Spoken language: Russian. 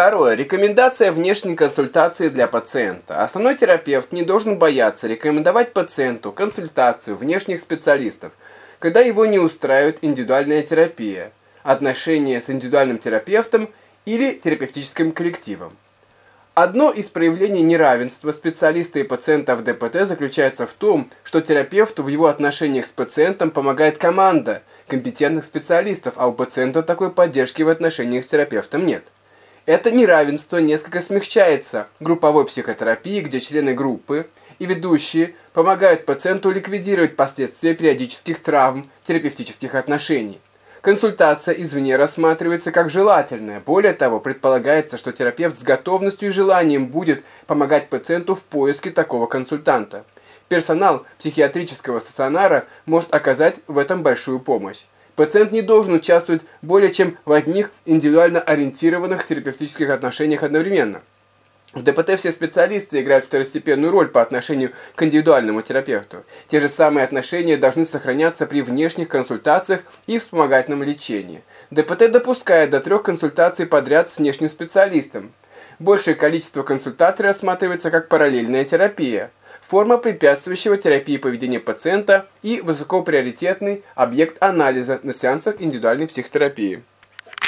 Второе. Рекомендация внешней консультации для пациента. Основной терапевт не должен бояться рекомендовать пациенту консультацию внешних специалистов, когда его не устраивает индивидуальная терапия, отношения с индивидуальным терапевтом или терапевтическим коллективом. Одно из проявлений неравенства специалиста и пациента в ДПТ заключается в том, что терапевту в его отношениях с пациентом помогает команда компетентных специалистов, а у пациента такой поддержки в отношениях с терапевтом нет. Это неравенство несколько смягчается групповой психотерапией, где члены группы и ведущие помогают пациенту ликвидировать последствия периодических травм терапевтических отношений. Консультация извне рассматривается как желательная. Более того, предполагается, что терапевт с готовностью и желанием будет помогать пациенту в поиске такого консультанта. Персонал психиатрического стационара может оказать в этом большую помощь. Пациент не должен участвовать более чем в одних индивидуально ориентированных терапевтических отношениях одновременно. В ДПТ все специалисты играют второстепенную роль по отношению к индивидуальному терапевту. Те же самые отношения должны сохраняться при внешних консультациях и вспомогательном лечении. ДПТ допускает до трех консультаций подряд с внешним специалистом. Большее количество консультаций рассматривается как параллельная терапия, форма препятствующего терапии поведения пациента и высокоприоритетный объект анализа на сеансах индивидуальной психотерапии.